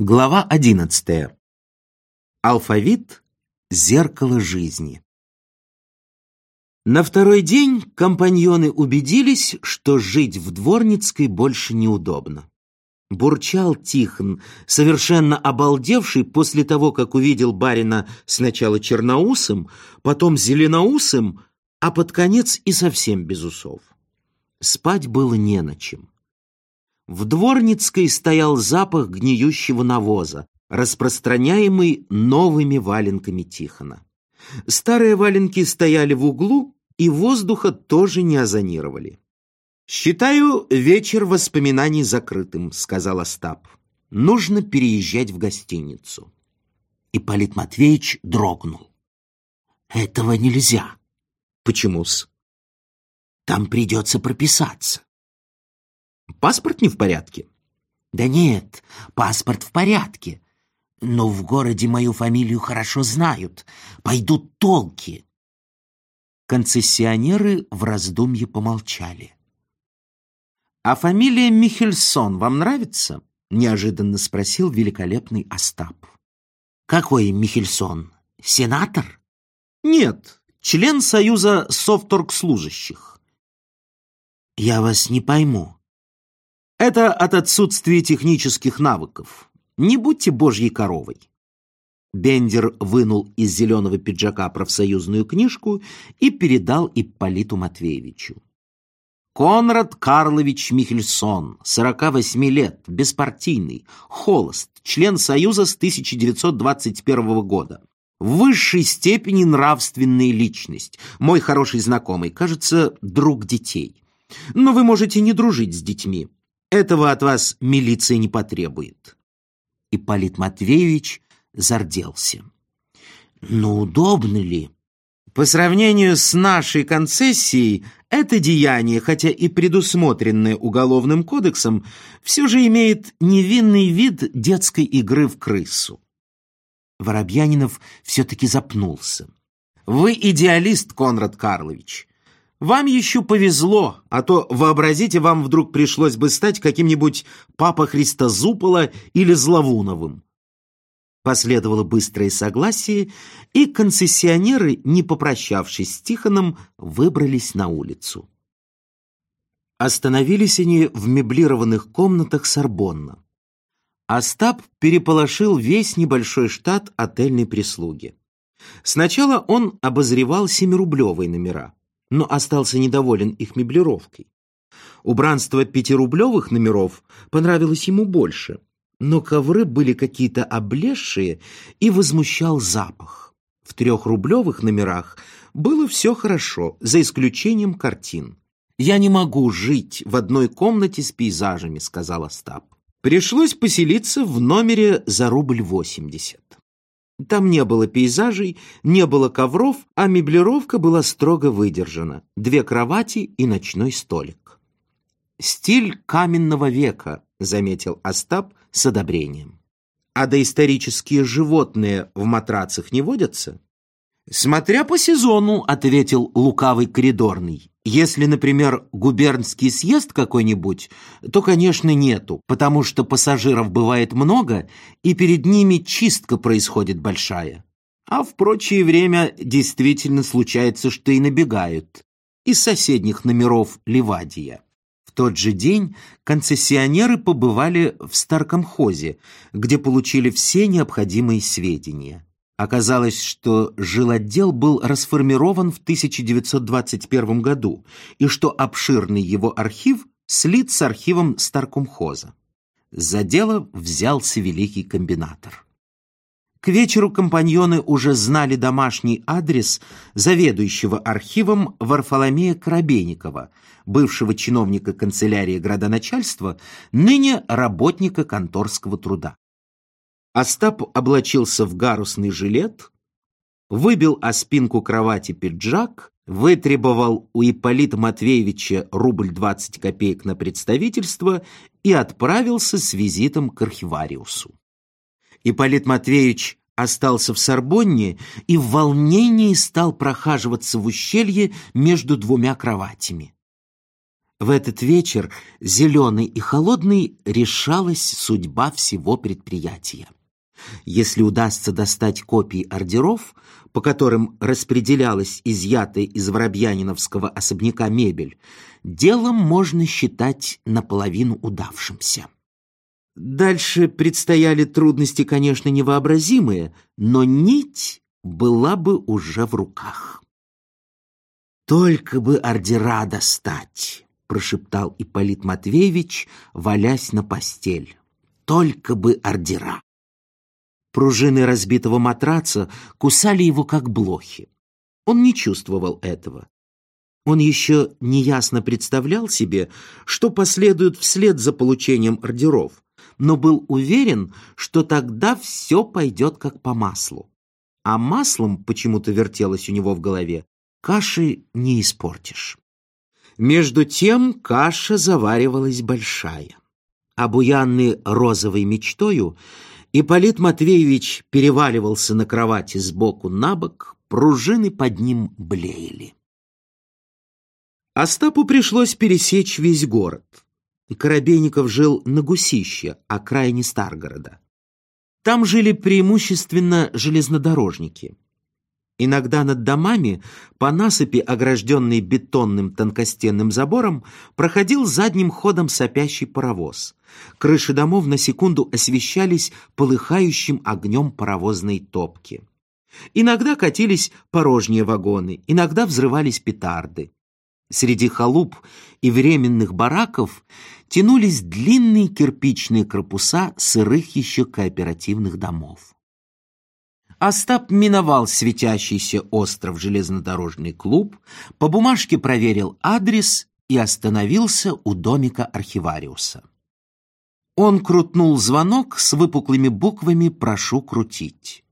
Глава одиннадцатая. Алфавит — зеркало жизни. На второй день компаньоны убедились, что жить в Дворницкой больше неудобно. Бурчал Тихон, совершенно обалдевший после того, как увидел барина сначала черноусым, потом зеленоусым, а под конец и совсем без усов. Спать было не на чем. В Дворницкой стоял запах гниющего навоза, распространяемый новыми валенками Тихона. Старые валенки стояли в углу, и воздуха тоже не озонировали. «Считаю вечер воспоминаний закрытым», — сказал Остап. «Нужно переезжать в гостиницу». Ипполит Матвеевич дрогнул. «Этого нельзя». «Почему-с?» «Там придется прописаться». Паспорт не в порядке? Да нет, паспорт в порядке. Но в городе мою фамилию хорошо знают. Пойдут толки. Концессионеры в раздумье помолчали. «А фамилия Михельсон вам нравится?» — неожиданно спросил великолепный Остап. «Какой Михельсон? Сенатор?» «Нет, член Союза софторгслужащих». «Я вас не пойму. Это от отсутствия технических навыков. Не будьте божьей коровой. Бендер вынул из зеленого пиджака профсоюзную книжку и передал Ипполиту Матвеевичу. Конрад Карлович Михельсон, 48 лет, беспартийный, холост, член Союза с 1921 года. В высшей степени нравственная личность, мой хороший знакомый, кажется, друг детей. Но вы можете не дружить с детьми. Этого от вас милиция не потребует. Ипполит Матвеевич зарделся. Но удобно ли? По сравнению с нашей концессией, это деяние, хотя и предусмотренное Уголовным кодексом, все же имеет невинный вид детской игры в крысу. Воробьянинов все-таки запнулся. Вы идеалист, Конрад Карлович. Вам еще повезло, а то, вообразите, вам вдруг пришлось бы стать каким-нибудь Папа Христозупола или Зловуновым. Последовало быстрое согласие, и концессионеры, не попрощавшись с Тихоном, выбрались на улицу. Остановились они в меблированных комнатах Сорбонна. Остап переполошил весь небольшой штат отельной прислуги. Сначала он обозревал семирублевые номера но остался недоволен их меблировкой. Убранство пятирублевых номеров понравилось ему больше, но ковры были какие-то облезшие и возмущал запах. В трехрублевых номерах было все хорошо, за исключением картин. «Я не могу жить в одной комнате с пейзажами», — сказал Остап. Пришлось поселиться в номере за рубль восемьдесят. Там не было пейзажей, не было ковров, а меблировка была строго выдержана. Две кровати и ночной столик. «Стиль каменного века», — заметил Остап с одобрением. «А доисторические животные в матрацах не водятся?» «Смотря по сезону», — ответил лукавый коридорный. «Если, например, губернский съезд какой-нибудь, то, конечно, нету, потому что пассажиров бывает много, и перед ними чистка происходит большая. А в прочее время действительно случается, что и набегают. Из соседних номеров Ливадия». В тот же день концессионеры побывали в Старкомхозе, где получили все необходимые сведения. Оказалось, что жилотдел был расформирован в 1921 году и что обширный его архив слит с архивом Старкомхоза. За дело взялся великий комбинатор. К вечеру компаньоны уже знали домашний адрес заведующего архивом Варфоломея Коробейникова, бывшего чиновника канцелярии градоначальства, ныне работника конторского труда. Остап облачился в гарусный жилет, выбил о спинку кровати пиджак, вытребовал у Ипполита Матвеевича рубль двадцать копеек на представительство и отправился с визитом к архивариусу. Ипполит Матвеевич остался в Сорбонне и в волнении стал прохаживаться в ущелье между двумя кроватями. В этот вечер, зеленый и холодный, решалась судьба всего предприятия. Если удастся достать копии ордеров, по которым распределялась изъятая из Воробьяниновского особняка мебель, делом можно считать наполовину удавшимся. Дальше предстояли трудности, конечно, невообразимые, но нить была бы уже в руках. «Только бы ордера достать!» — прошептал Ипполит Матвеевич, валясь на постель. «Только бы ордера!» Пружины разбитого матраца кусали его, как блохи. Он не чувствовал этого. Он еще неясно представлял себе, что последует вслед за получением ордеров, но был уверен, что тогда все пойдет как по маслу. А маслом почему-то вертелось у него в голове. Каши не испортишь. Между тем каша заваривалась большая. Обуянный розовой мечтою, Ипполит Матвеевич переваливался на кровати сбоку на бок, пружины под ним блеяли. Остапу пришлось пересечь весь город. Коробейников жил на Гусище, окраине Старгорода. Там жили преимущественно железнодорожники. Иногда над домами по насыпи, огражденной бетонным тонкостенным забором, проходил задним ходом сопящий паровоз. Крыши домов на секунду освещались полыхающим огнем паровозной топки. Иногда катились порожние вагоны, иногда взрывались петарды. Среди халуп и временных бараков тянулись длинные кирпичные корпуса сырых еще кооперативных домов. Остап миновал светящийся остров железнодорожный клуб, по бумажке проверил адрес и остановился у домика архивариуса. Он крутнул звонок с выпуклыми буквами «Прошу крутить».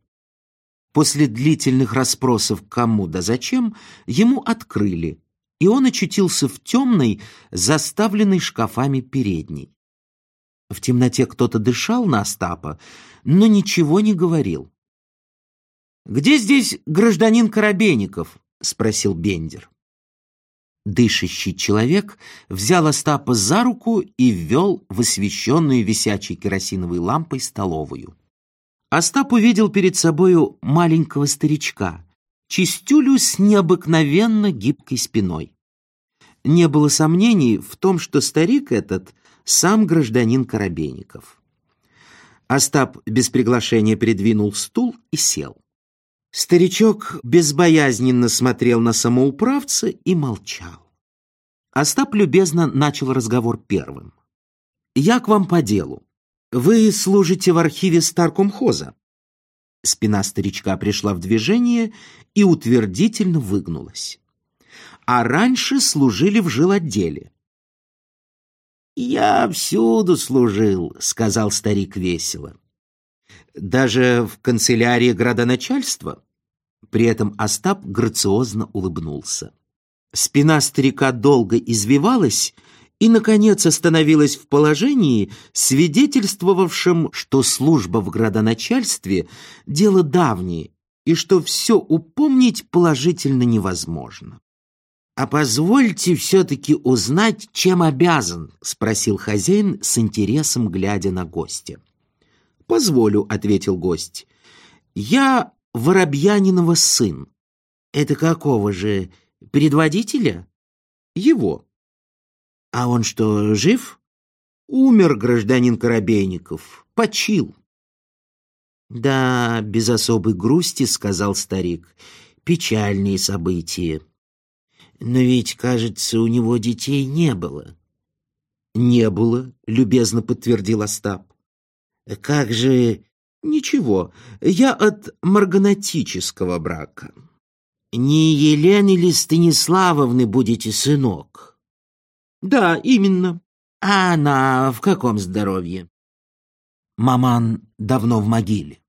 После длительных расспросов кому да зачем, ему открыли, и он очутился в темной, заставленной шкафами передней. В темноте кто-то дышал на Остапа, но ничего не говорил. «Где здесь гражданин Коробейников?» — спросил Бендер. Дышащий человек взял Остапа за руку и ввел в освещенную висячей керосиновой лампой столовую. Остап увидел перед собою маленького старичка, чистюлю с необыкновенно гибкой спиной. Не было сомнений в том, что старик этот сам гражданин Коробейников. Остап без приглашения передвинул стул и сел. Старичок безбоязненно смотрел на самоуправца и молчал. Остап любезно начал разговор первым. «Я к вам по делу. Вы служите в архиве Старкомхоза?» Спина старичка пришла в движение и утвердительно выгнулась. «А раньше служили в жилотделе». «Я всюду служил», — сказал старик весело. «Даже в канцелярии градоначальства?» При этом Остап грациозно улыбнулся. Спина старика долго извивалась и, наконец, остановилась в положении, свидетельствовавшем, что служба в градоначальстве — дело давнее, и что все упомнить положительно невозможно. «А позвольте все-таки узнать, чем обязан?» — спросил хозяин с интересом, глядя на гостя. «Позволю», — ответил гость. «Я Воробьянинова сын. Это какого же, предводителя? Его. А он что, жив? Умер гражданин Коробейников, почил. Да, без особой грусти, сказал старик, печальные события. Но ведь, кажется, у него детей не было. Не было, любезно подтвердил Остап. Как же Ничего, я от марганатического брака. Не Елены ли Станиславовны будете сынок? Да, именно. А она в каком здоровье? Маман давно в могиле.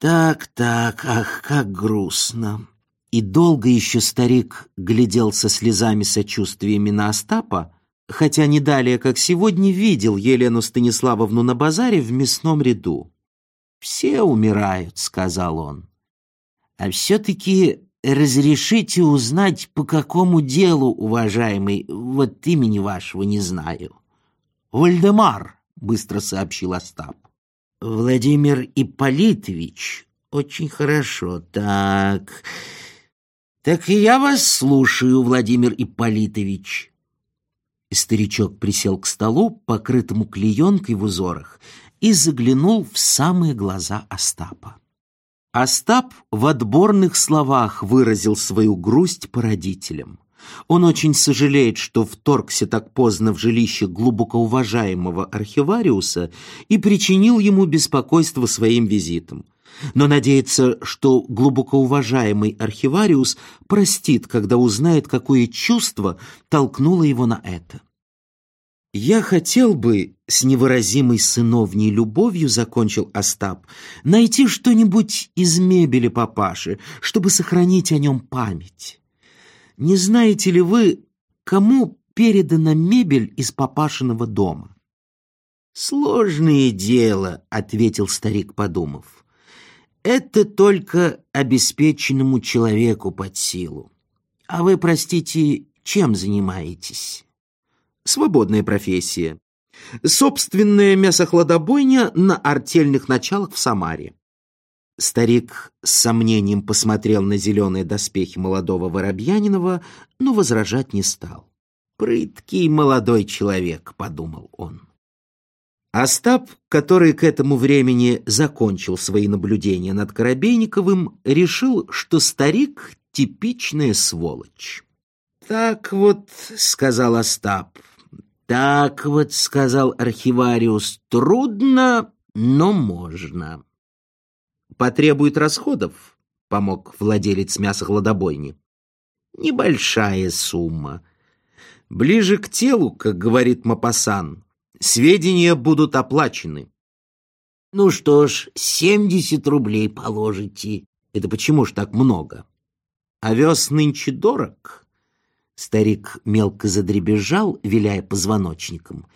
Так-так, ах, как грустно. И долго еще старик глядел со слезами сочувствиями на Остапа, хотя не далее, как сегодня, видел Елену Станиславовну на базаре в мясном ряду. «Все умирают», — сказал он. «А все-таки разрешите узнать, по какому делу, уважаемый, вот имени вашего не знаю. Вальдемар, быстро сообщил Остап. Владимир Ипполитович, очень хорошо, так... Так и я вас слушаю, Владимир Ипполитович. Старичок присел к столу, покрытому клеенкой в узорах, и заглянул в самые глаза Остапа. Остап в отборных словах выразил свою грусть по родителям. Он очень сожалеет, что вторгся так поздно в жилище глубоко уважаемого архивариуса и причинил ему беспокойство своим визитом. Но надеется, что глубоко уважаемый архивариус простит, когда узнает, какое чувство толкнуло его на это. «Я хотел бы, — с невыразимой сыновней любовью закончил Остап, — найти что-нибудь из мебели папаши, чтобы сохранить о нем память. Не знаете ли вы, кому передана мебель из папашиного дома?» «Сложное дело», — ответил старик, подумав. «Это только обеспеченному человеку под силу. А вы, простите, чем занимаетесь?» свободная профессия. Собственная мясохладобойня на артельных началах в Самаре. Старик с сомнением посмотрел на зеленые доспехи молодого Воробьянинова, но возражать не стал. «Прыткий молодой человек», — подумал он. Остап, который к этому времени закончил свои наблюдения над Коробейниковым, решил, что старик — типичная сволочь. «Так вот», — сказал Остап, «Так вот», — сказал архивариус, — «трудно, но можно». «Потребует расходов», — помог владелец мясохладобойни. «Небольшая сумма. Ближе к телу, как говорит Мапасан, сведения будут оплачены». «Ну что ж, семьдесят рублей положите». «Это почему ж так много?» «Овес нынче дорог». Старик мелко задребезжал, виляя позвоночником.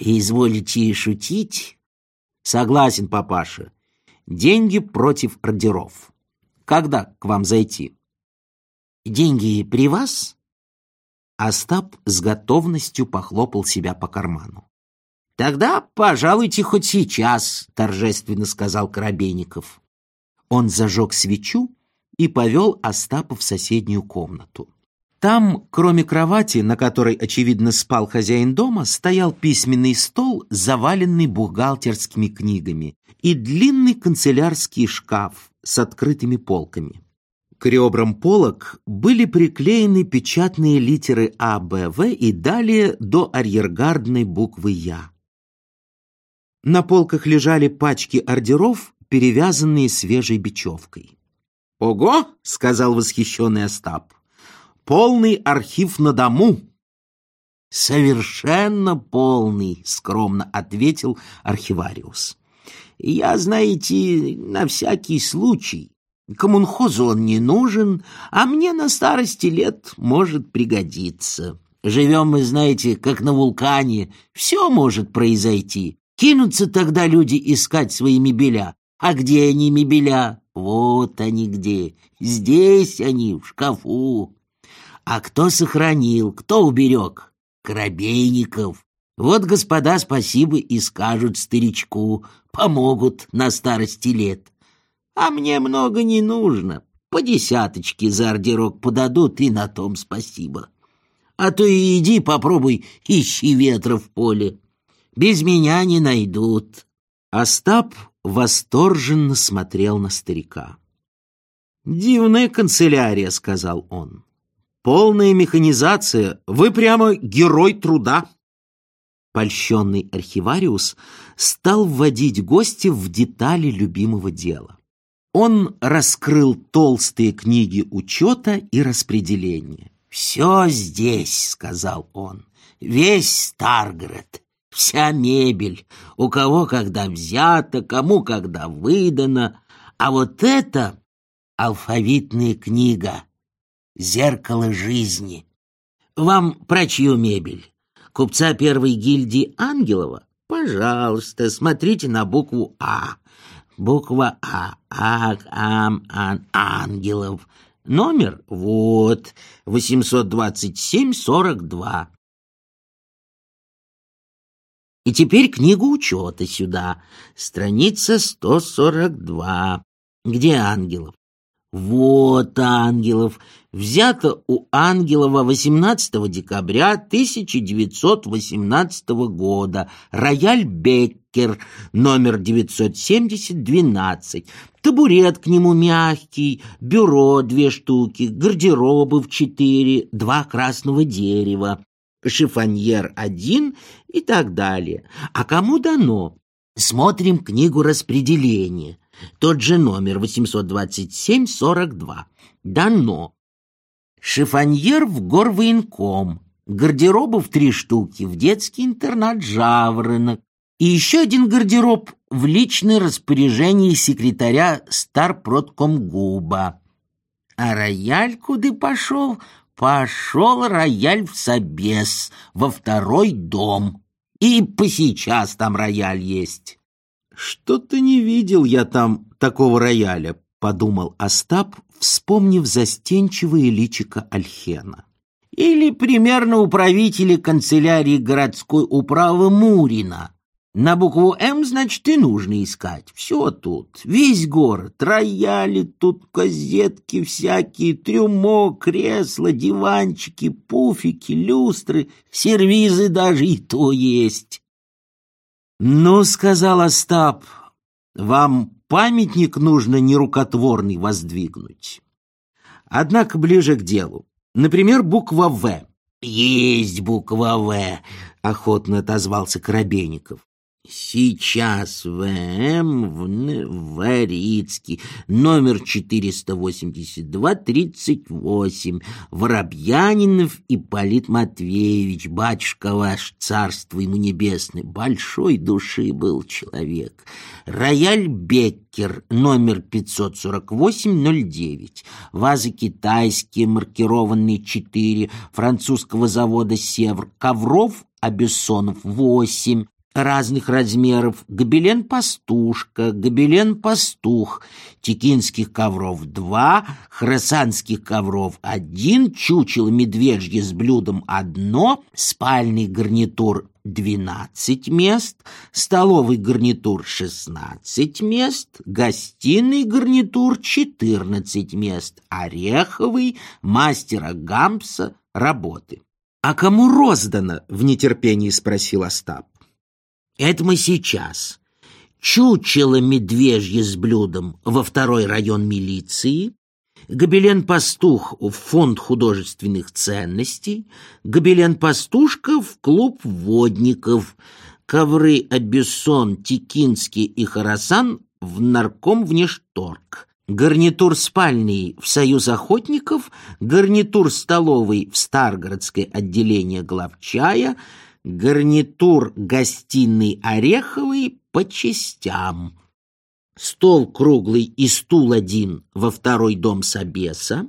«Изволите шутить?» «Согласен, папаша. Деньги против ордеров. Когда к вам зайти?» «Деньги при вас?» Остап с готовностью похлопал себя по карману. «Тогда пожалуйте хоть сейчас», — торжественно сказал Коробейников. Он зажег свечу и повел Остапа в соседнюю комнату. Там, кроме кровати, на которой, очевидно, спал хозяин дома, стоял письменный стол, заваленный бухгалтерскими книгами, и длинный канцелярский шкаф с открытыми полками. К ребрам полок были приклеены печатные литеры А, Б, В и далее до арьергардной буквы Я. На полках лежали пачки ордеров, перевязанные свежей бечевкой. «Ого!» — сказал восхищенный Остап полный архив на дому». «Совершенно полный», — скромно ответил архивариус. «Я, знаете, на всякий случай. Коммунхозу он не нужен, а мне на старости лет может пригодиться. Живем мы, знаете, как на вулкане, все может произойти. Кинутся тогда люди искать свои мебеля. А где они, мебеля? Вот они где. Здесь они, в шкафу. А кто сохранил, кто уберег? Коробейников. Вот, господа, спасибо и скажут старичку, помогут на старости лет. А мне много не нужно. По десяточке за ордерок подадут, и на том спасибо. А то и иди попробуй, ищи ветра в поле. Без меня не найдут. Остап восторженно смотрел на старика. «Дивная канцелярия», — сказал он. Полная механизация. Вы прямо герой труда. Польщенный архивариус стал вводить гостя в детали любимого дела. Он раскрыл толстые книги учета и распределения. «Все здесь», — сказал он, — «весь Старгород, вся мебель, у кого когда взято, кому когда выдано, а вот это алфавитная книга, зеркало жизни. Вам про чью мебель? Купца первой гильдии Ангелова? Пожалуйста, смотрите на букву А. Буква А. Ак, Ам, Ан, Ангелов. Номер вот 827-42. И теперь книгу учета сюда, страница 142. Где Ангелов? Вот Ангелов. Взято у Ангелова 18 декабря 1918 года. Рояль Беккер, номер 970-12. Табурет к нему мягкий, бюро две штуки, гардеробы в четыре, два красного дерева шифоньер один и так далее. А кому дано? Смотрим книгу распределения. Тот же номер 827-42. Дано. Шифоньер в горвоенком. Гардеробы в три штуки в детский интернат «Жаворонок». И еще один гардероб в личное распоряжение секретаря Старпродкомгуба. А рояль куда пошел? Пошел рояль в Собес, во второй дом. И по сейчас там рояль есть. Что-то не видел я там такого рояля, подумал Остап, вспомнив застенчивое личико Альхена. Или примерно управители канцелярии городской управы Мурина, на букву «М», значит, и нужно искать. Все тут, весь город, рояли тут, газетки всякие, трюмо, кресла, диванчики, пуфики, люстры, сервизы даже и то есть. «Ну, — сказал Остап, — вам памятник нужно нерукотворный воздвигнуть. Однако ближе к делу. Например, буква «В». «Есть буква «В», — охотно отозвался Коробейников. Сейчас ВМ в Варицкий, номер 482-38, Воробьянинов Ипполит Матвеевич, батюшка ваш, царство ему небесное, большой души был человек. Рояль Беккер, номер 548-09, вазы китайские, маркированные 4, французского завода «Севр», ковров Абессонов 8, разных размеров, гобелен-пастушка, гобелен-пастух, текинских ковров два, храсанских ковров один, чучело медвежье с блюдом одно, спальный гарнитур двенадцать мест, столовый гарнитур шестнадцать мест, гостиный гарнитур четырнадцать мест, ореховый, мастера Гампса, работы. «А кому роздано?» — в нетерпении спросил Остап. Это мы сейчас. Чучело медвежье с блюдом во второй район милиции, Гобелен-пастух в фонд художественных ценностей, Гобелен-пастушка в клуб водников, ковры Абессон, Тикинский и Харасан в нарком внешторг, гарнитур спальный в Союз охотников, гарнитур столовый в Старгородское отделение главчая — гарнитур гостиный ореховый по частям. Стол круглый и стул один во второй дом Собеса,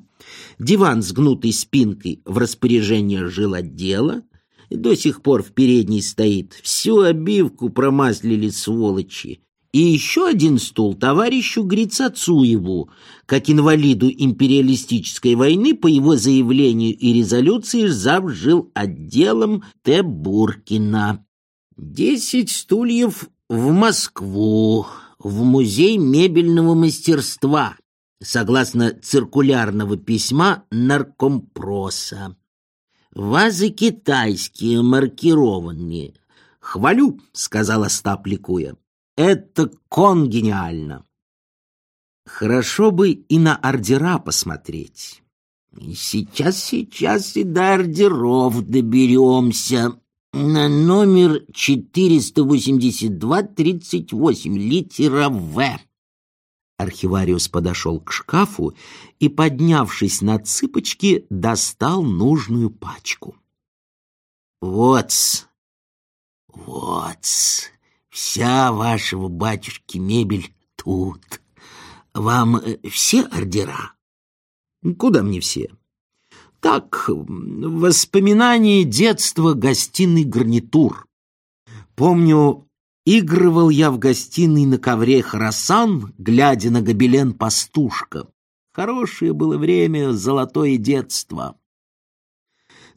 диван с гнутой спинкой в распоряжение жилотдела, до сих пор в передней стоит, всю обивку промаслили сволочи, и еще один стул товарищу Грицацуеву, как инвалиду империалистической войны по его заявлению и резолюции зав жил отделом Т. Буркина. Десять стульев в Москву, в музей мебельного мастерства, согласно циркулярного письма наркомпроса. Вазы китайские, маркированные. «Хвалю», — сказала Остап, ликуя. Это конгениально. Хорошо бы и на ордера посмотреть. Сейчас, сейчас и до ордеров доберемся. На номер 482-38, литера «В». Архивариус подошел к шкафу и, поднявшись на цыпочки, достал нужную пачку. Вот, вот, Вся вашего батюшки мебель тут. Вам э, все ордера? Куда мне все? Так, воспоминания детства гостиный гарнитур. Помню, игрывал я в гостиной на ковре Харасан, глядя на гобелен пастушка. Хорошее было время, золотое детство.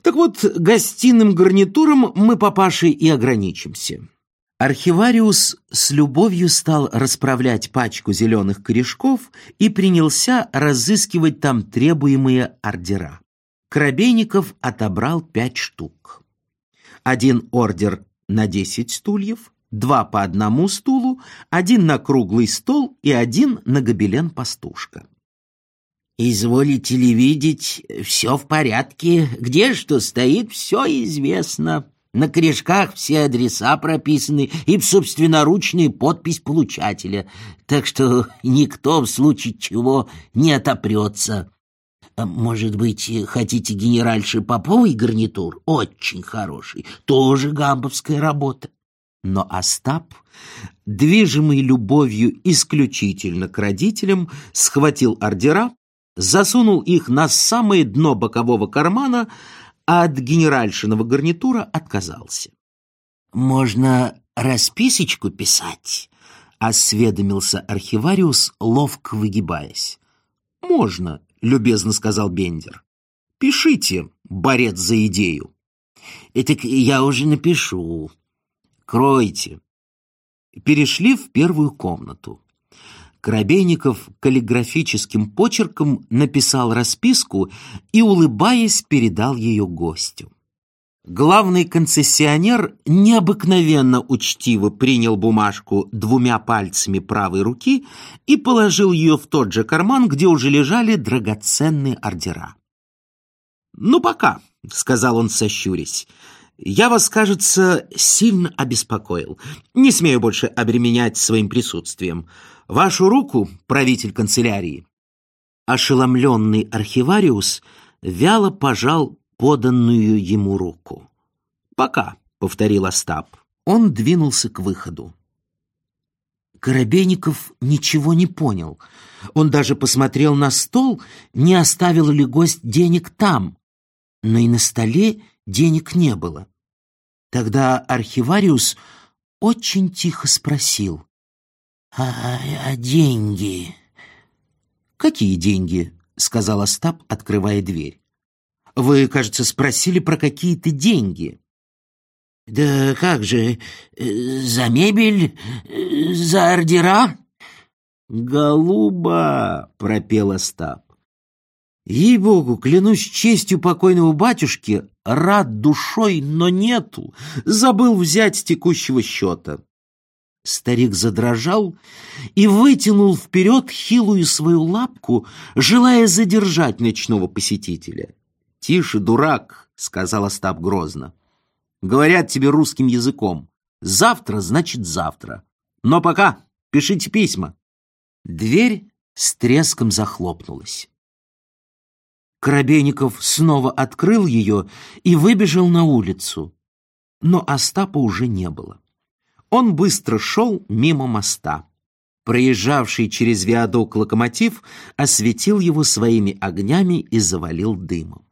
Так вот, гостиным гарнитуром мы, папашей, и ограничимся. Архивариус с любовью стал расправлять пачку зеленых корешков и принялся разыскивать там требуемые ордера. Коробейников отобрал пять штук. Один ордер на десять стульев, два по одному стулу, один на круглый стол и один на гобелен пастушка. «Изволите ли видеть, все в порядке, где что стоит, все известно», на корешках все адреса прописаны и собственноручная подпись получателя, так что никто в случае чего не отопрется. А, может быть, хотите генеральши Поповой гарнитур? Очень хороший, тоже гамбовская работа. Но Остап, движимый любовью исключительно к родителям, схватил ордера, засунул их на самое дно бокового кармана, а от генеральшиного гарнитура отказался. «Можно расписочку писать?» — осведомился архивариус, ловко выгибаясь. «Можно», — любезно сказал Бендер. «Пишите, борец за идею». «Так я уже напишу». «Кройте». Перешли в первую комнату. Коробейников каллиграфическим почерком написал расписку и, улыбаясь, передал ее гостю. Главный концессионер необыкновенно учтиво принял бумажку двумя пальцами правой руки и положил ее в тот же карман, где уже лежали драгоценные ордера. «Ну, пока», — сказал он, сощурясь. «Я вас, кажется, сильно обеспокоил. Не смею больше обременять своим присутствием. Вашу руку, правитель канцелярии!» Ошеломленный архивариус вяло пожал поданную ему руку. «Пока», — повторил Остап. Он двинулся к выходу. Коробейников ничего не понял. Он даже посмотрел на стол, не оставил ли гость денег там. Но и на столе денег не было. Тогда архивариус очень тихо спросил. «А, а деньги?» «Какие деньги?» — сказал Остап, открывая дверь. «Вы, кажется, спросили про какие-то деньги». «Да как же, за мебель, за ордера?» «Голуба!» — пропел Остап. «Ей-богу, клянусь честью покойного батюшки, рад душой, но нету, забыл взять с текущего счета». Старик задрожал и вытянул вперед хилую свою лапку, желая задержать ночного посетителя. «Тише, дурак!» — сказал Остап грозно. «Говорят тебе русским языком. Завтра значит завтра. Но пока пишите письма». Дверь с треском захлопнулась. Коробейников снова открыл ее и выбежал на улицу. Но Остапа уже не было. Он быстро шел мимо моста. Проезжавший через виадук локомотив осветил его своими огнями и завалил дымом.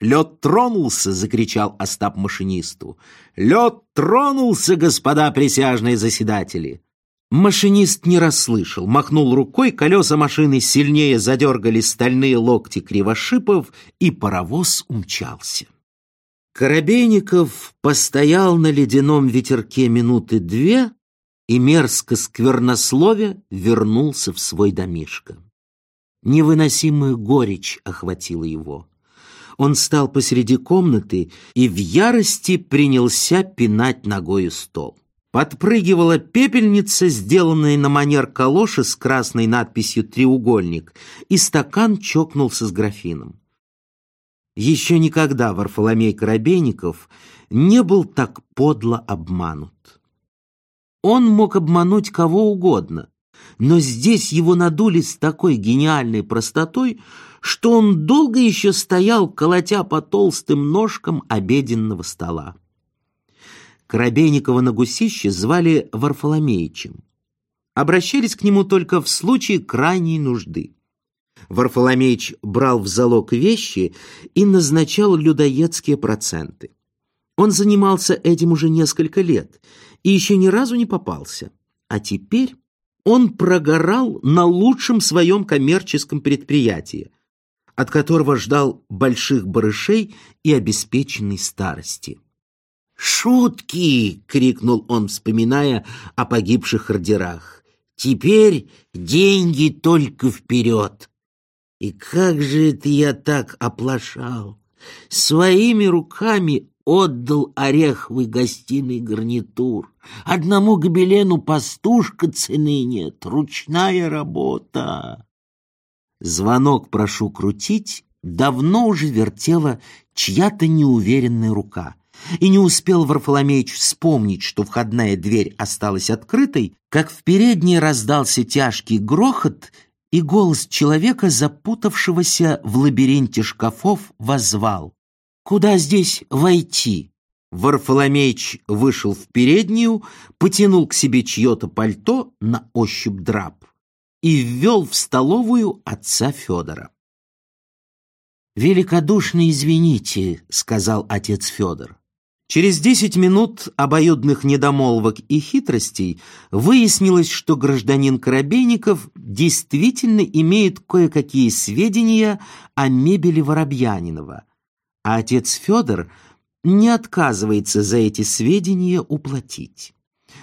«Лед тронулся!» — закричал Остап машинисту. «Лед тронулся, господа присяжные заседатели!» Машинист не расслышал, махнул рукой, колеса машины сильнее задергали стальные локти кривошипов, и паровоз умчался. Коробейников постоял на ледяном ветерке минуты две и, мерзко сквернословя, вернулся в свой домишко. Невыносимая горечь охватила его. Он стал посреди комнаты и в ярости принялся пинать ногою стол. Подпрыгивала пепельница, сделанная на манер калоши с красной надписью «Треугольник», и стакан чокнулся с графином. Еще никогда Варфоломей Коробейников не был так подло обманут. Он мог обмануть кого угодно, но здесь его надули с такой гениальной простотой, что он долго еще стоял, колотя по толстым ножкам обеденного стола. Коробейникова на гусище звали Варфоломеичем. Обращались к нему только в случае крайней нужды. Варфоломеич брал в залог вещи и назначал людоедские проценты. Он занимался этим уже несколько лет и еще ни разу не попался. А теперь он прогорал на лучшем своем коммерческом предприятии, от которого ждал больших барышей и обеспеченной старости. «Шутки!» — крикнул он, вспоминая о погибших ордерах. «Теперь деньги только вперед!» И как же это я так оплошал? Своими руками отдал ореховый гостиный гарнитур. Одному гобелену пастушка цены нет, ручная работа. Звонок прошу крутить давно уже вертела чья-то неуверенная рука. И не успел Варфоломеич вспомнить, что входная дверь осталась открытой, как в передней раздался тяжкий грохот, и голос человека, запутавшегося в лабиринте шкафов, возвал. «Куда здесь войти?» Варфоломеич вышел в переднюю, потянул к себе чье-то пальто на ощупь драп и ввел в столовую отца Федора. «Великодушно извините», — сказал отец Федор. Через десять минут обоюдных недомолвок и хитростей выяснилось, что гражданин Коробейников действительно имеет кое-какие сведения о мебели Воробьянинова, а отец Федор не отказывается за эти сведения уплатить.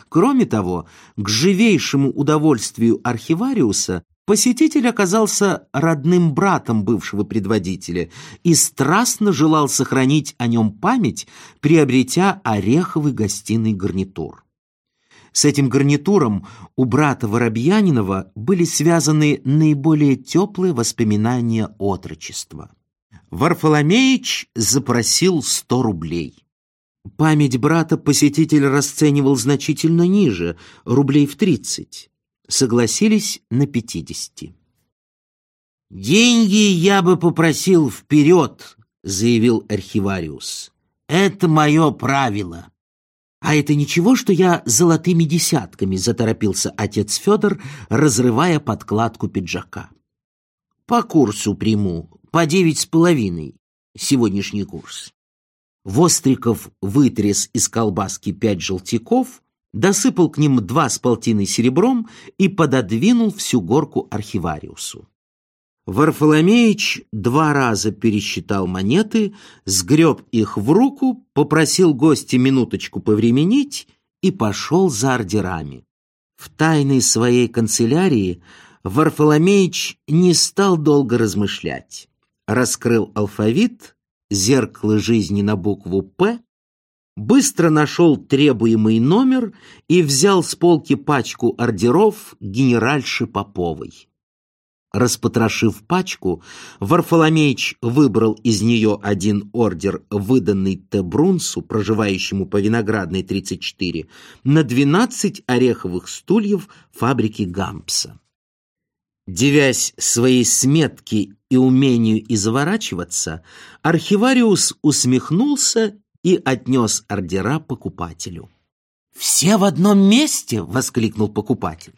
Кроме того, к живейшему удовольствию архивариуса посетитель оказался родным братом бывшего предводителя и страстно желал сохранить о нем память, приобретя ореховый гостиный гарнитур. С этим гарнитуром у брата Воробьянинова были связаны наиболее теплые воспоминания отрочества. Варфоломеич запросил сто рублей. Память брата посетитель расценивал значительно ниже, рублей в тридцать. Согласились на пятидесяти. «Деньги я бы попросил вперед», — заявил архивариус. «Это мое правило». «А это ничего, что я золотыми десятками?» — заторопился отец Федор, разрывая подкладку пиджака. «По курсу приму, по девять с половиной, сегодняшний курс». Востриков вытряс из колбаски пять желтяков, досыпал к ним два с полтиной серебром и пододвинул всю горку архивариусу. Варфоломеич два раза пересчитал монеты, сгреб их в руку, попросил гостя минуточку повременить и пошел за ордерами. В тайной своей канцелярии Варфоломеич не стал долго размышлять. Раскрыл алфавит, зеркало жизни на букву «П», быстро нашел требуемый номер и взял с полки пачку ордеров генеральши Поповой. Распотрошив пачку, Варфоломеич выбрал из нее один ордер, выданный Тебрунсу, проживающему по Виноградной 34, на 12 ореховых стульев фабрики Гампса. Девясь своей сметки и умению изворачиваться, архивариус усмехнулся и отнес ордера покупателю. «Все в одном месте!» — воскликнул покупатель.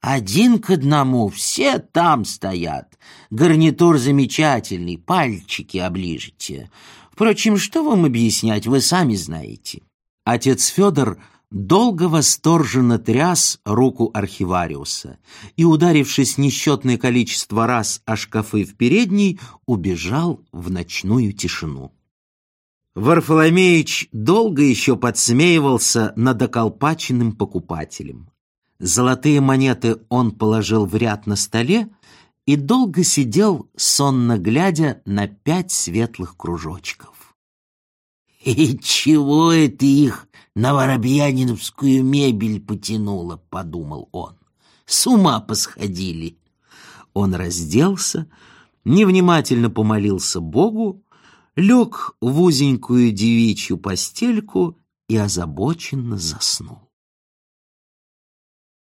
«Один к одному, все там стоят. Гарнитур замечательный, пальчики оближете. Впрочем, что вам объяснять, вы сами знаете». Отец Федор долго восторженно тряс руку архивариуса и, ударившись несчетное количество раз о шкафы в передней, убежал в ночную тишину. Варфоломеич долго еще подсмеивался над околпаченным покупателем. Золотые монеты он положил в ряд на столе и долго сидел, сонно глядя на пять светлых кружочков. «И чего это их на воробьяниновскую мебель потянуло?» — подумал он. «С ума посходили!» Он разделся, невнимательно помолился Богу лег в узенькую девичью постельку и озабоченно заснул.